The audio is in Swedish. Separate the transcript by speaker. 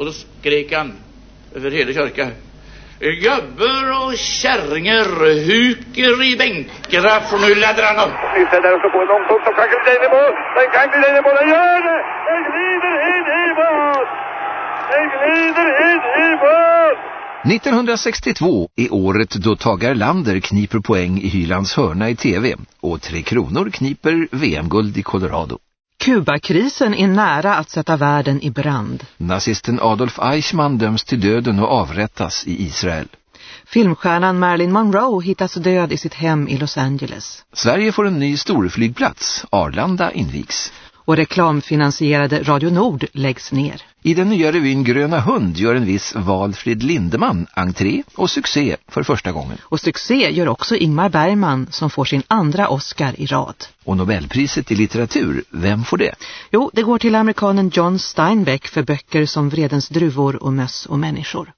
Speaker 1: Och då skrek han över hela kyrkan. Gubbar och kärringar huker i bänkarna för nu laddar han upp.
Speaker 2: Nisse där och så på en putt som kan glida in i mål. Den kan glida in i mål. Den gör det! Den glider in i mål! Den glider in i mål!
Speaker 3: 1962 är året då Tage Erlander kniper poäng i Hylands hörna i tv och Tre Kronor kniper VM-guld i Colorado.
Speaker 4: Kubakrisen är nära att sätta världen i brand.
Speaker 3: Nazisten Adolf Eichmann döms till döden och avrättas i Israel.
Speaker 4: Filmstjärnan Marilyn Monroe hittas död i sitt hem i Los Angeles.
Speaker 3: Sverige får en ny storflygplats, Arlanda invigs.
Speaker 4: Och reklamfinansierade Radio Nord läggs ner.
Speaker 3: I den nya revyn Gröna hund gör en viss Valfrid Lindeman entré och succé för första gången.
Speaker 4: Och succé gör också Ingmar Bergman som får sin andra Oscar i rad.
Speaker 3: Och Nobelpriset i litteratur, vem får det?
Speaker 4: Jo, det går till amerikanen John Steinbeck för böcker som Vredens druvor och möss och människor.